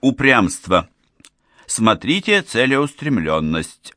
Упрямство. Смотрите целеустремленность.